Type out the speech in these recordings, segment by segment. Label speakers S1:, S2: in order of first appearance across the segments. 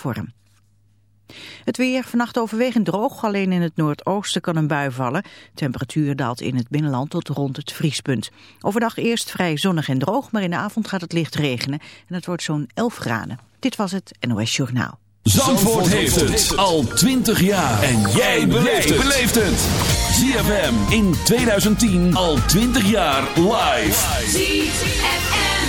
S1: vorm. Het weer vannacht overwegend droog, alleen in het noordoosten kan een bui vallen. Temperatuur daalt in het binnenland tot rond het vriespunt. Overdag eerst vrij zonnig en droog, maar in de avond gaat het licht regenen. En het wordt zo'n 11 graden. Dit was het NOS Journaal.
S2: Zandvoort, heeft het al 20 jaar. En jij beleeft het. ZFM in 2010 al 20 jaar live.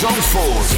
S2: Zandvoort.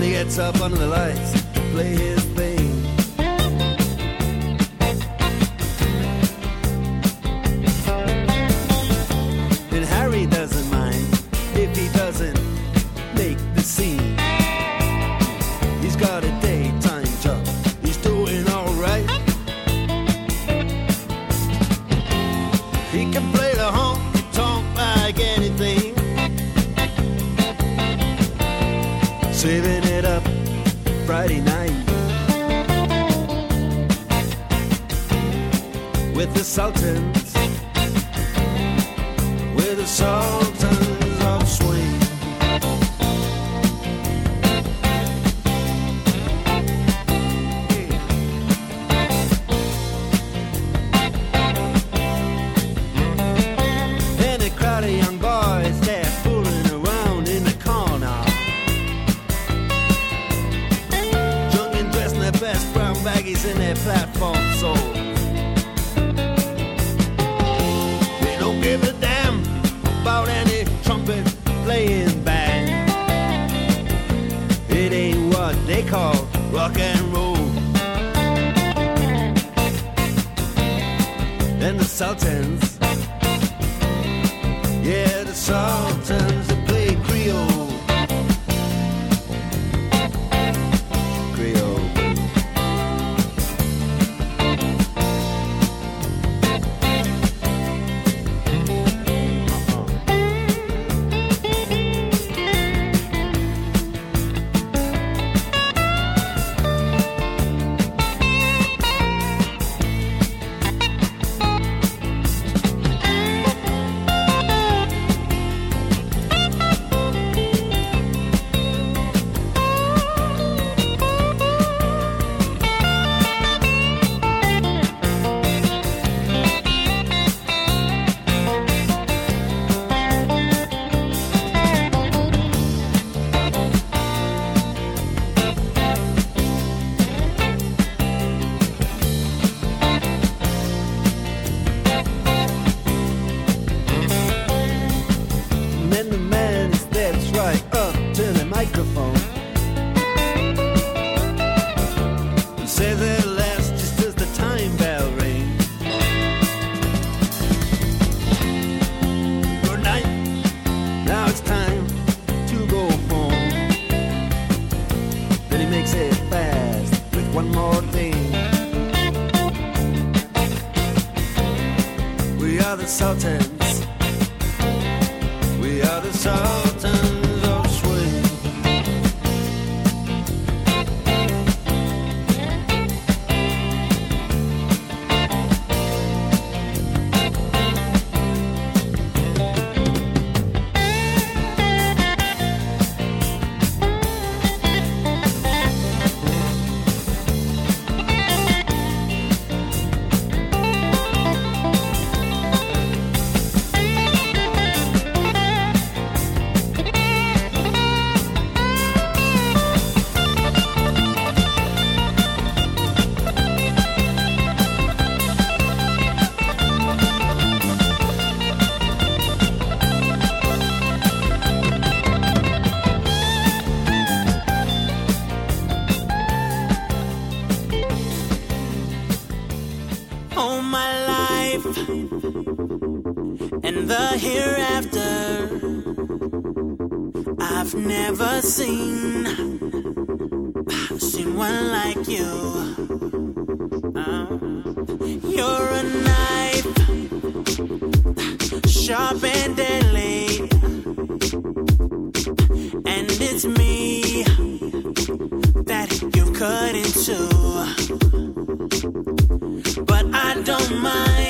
S3: When he gets up under the lights to play his bass. Sultan. and the
S4: hereafter I've never seen seen one like you. Uh, you're a knife sharp and deadly. And it's me that you cut into. But I don't mind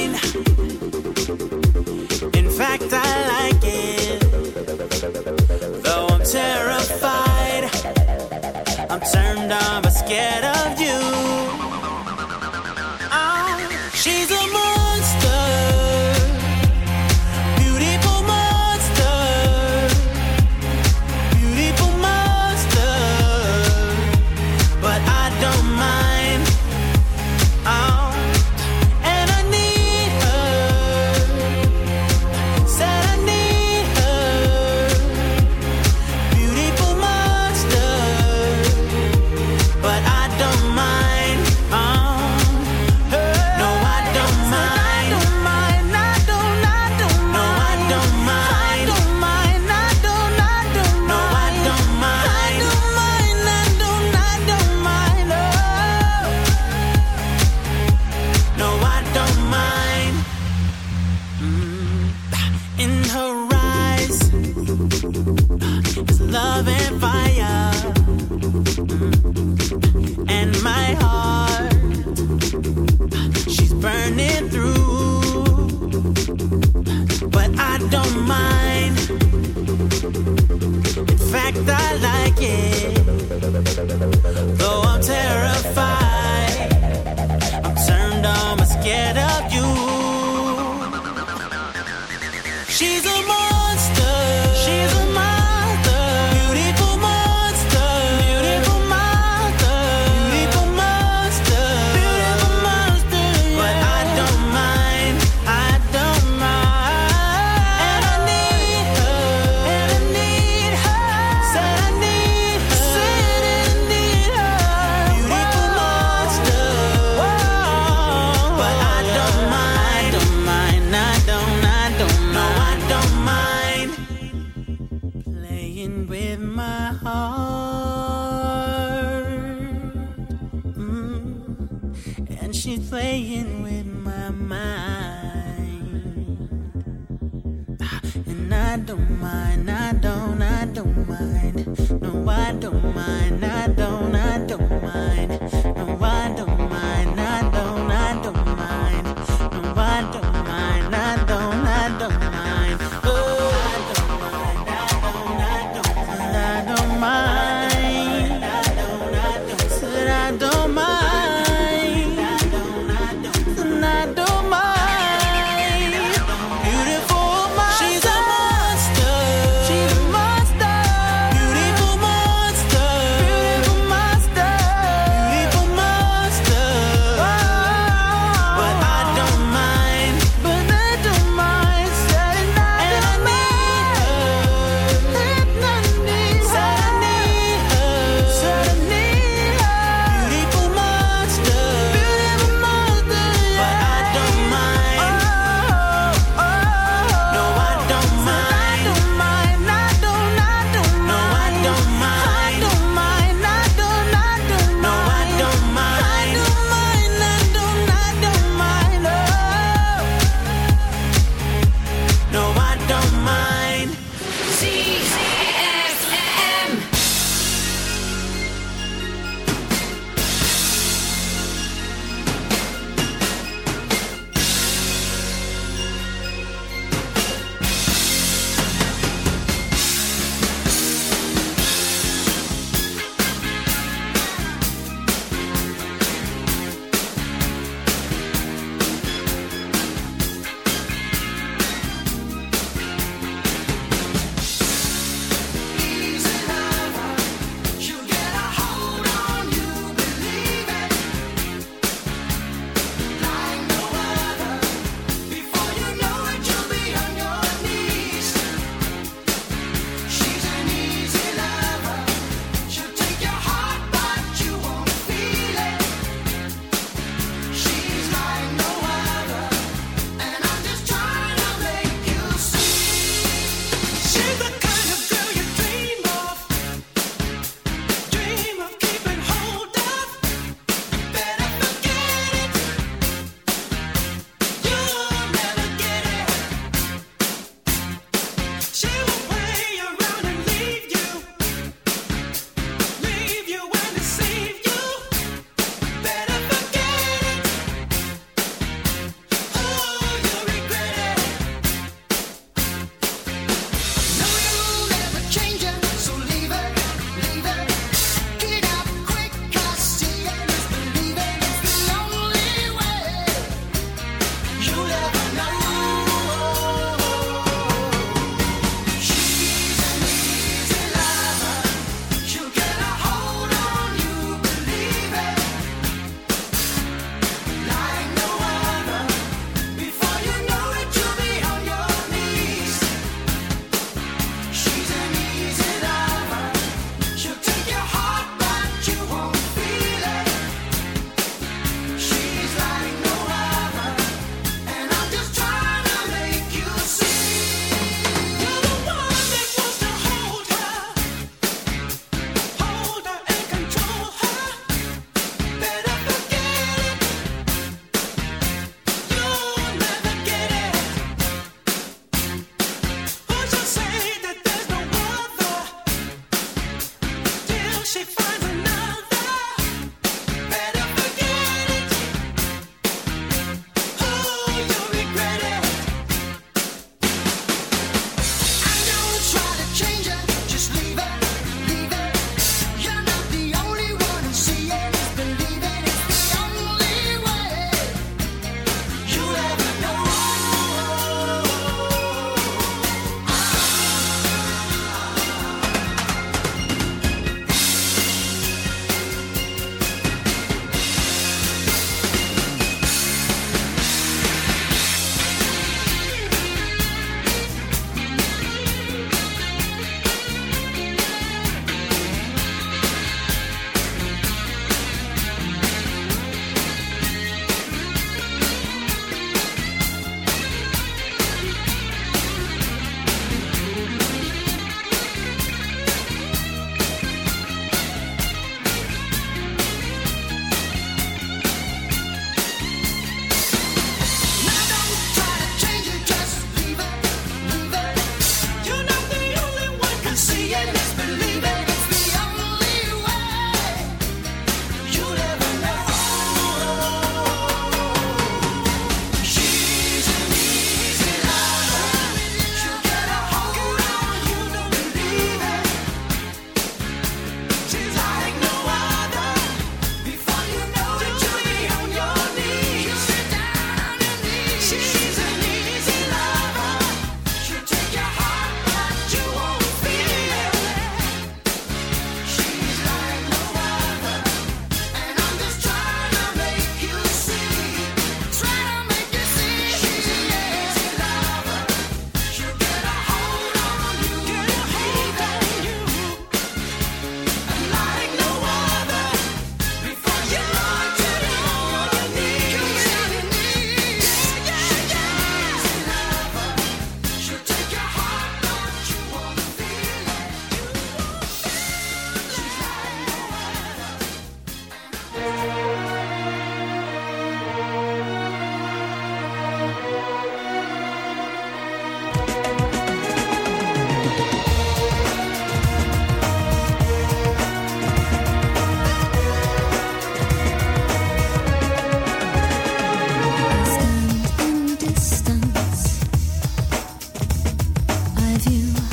S4: you.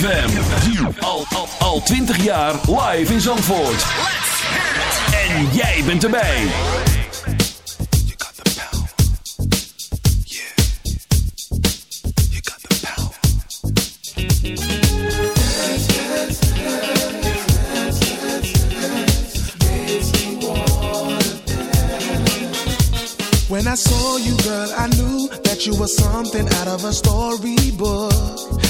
S2: ZFM. Al, al, al 20 jaar live in Zandvoort. En jij bent erbij.
S5: When I saw you, girl, I knew that you were something out of a storybook.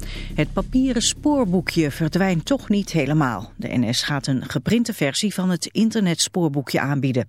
S1: Het papieren spoorboekje verdwijnt toch niet helemaal. De NS gaat een geprinte versie van het internetspoorboekje aanbieden.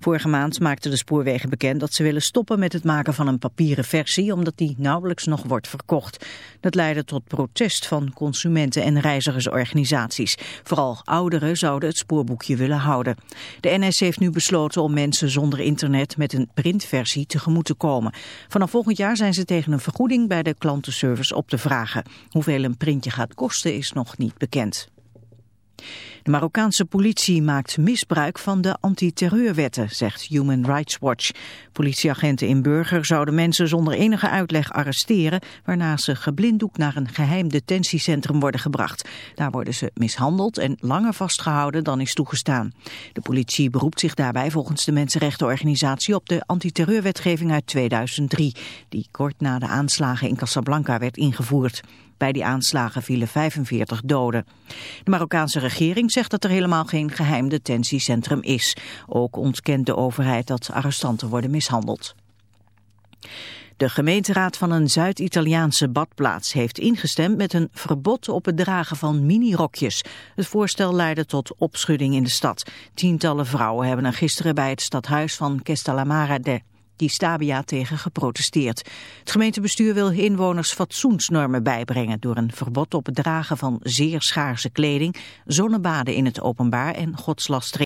S1: Vorige maand maakten de spoorwegen bekend dat ze willen stoppen met het maken van een papieren versie, omdat die nauwelijks nog wordt verkocht. Dat leidde tot protest van consumenten en reizigersorganisaties. Vooral ouderen zouden het spoorboekje willen houden. De NS heeft nu besloten om mensen zonder internet met een printversie tegemoet te komen. Vanaf volgend jaar zijn ze tegen een vergoeding bij de klantenservice op te vragen. Hoeveel een printje gaat kosten is nog niet bekend. De Marokkaanse politie maakt misbruik van de antiterreurwetten, zegt Human Rights Watch. Politieagenten in Burger zouden mensen zonder enige uitleg arresteren, waarna ze geblinddoekt naar een geheim detentiecentrum worden gebracht. Daar worden ze mishandeld en langer vastgehouden dan is toegestaan. De politie beroept zich daarbij volgens de Mensenrechtenorganisatie op de antiterreurwetgeving uit 2003, die kort na de aanslagen in Casablanca werd ingevoerd. Bij die aanslagen vielen 45 doden. De Marokkaanse regering zegt dat er helemaal geen geheim detentiecentrum is. Ook ontkent de overheid dat arrestanten worden mishandeld. De gemeenteraad van een Zuid-Italiaanse badplaats heeft ingestemd met een verbod op het dragen van minirokjes. Het voorstel leidde tot opschudding in de stad. Tientallen vrouwen hebben er gisteren bij het stadhuis van Castellamare de die Stabia tegen geprotesteerd. Het gemeentebestuur wil inwoners fatsoensnormen bijbrengen door een verbod op het dragen van zeer schaarse kleding, zonnebaden in het openbaar en godslastering.